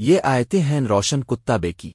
یہ آیتیں ہیں روشن کتا بے کی